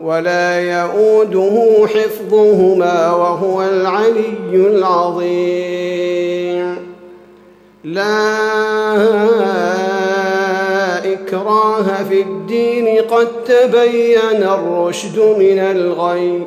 ولا يئوده حفظهما وهو العلي العظيم. لا إكراه في الدين قد تبين الرشد من الغي.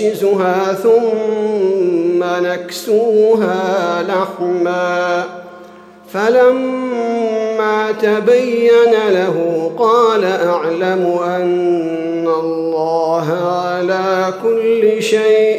ننشزها ثم نكسوها لحما. فلما تبين له قال أعلم أن الله على كل شيء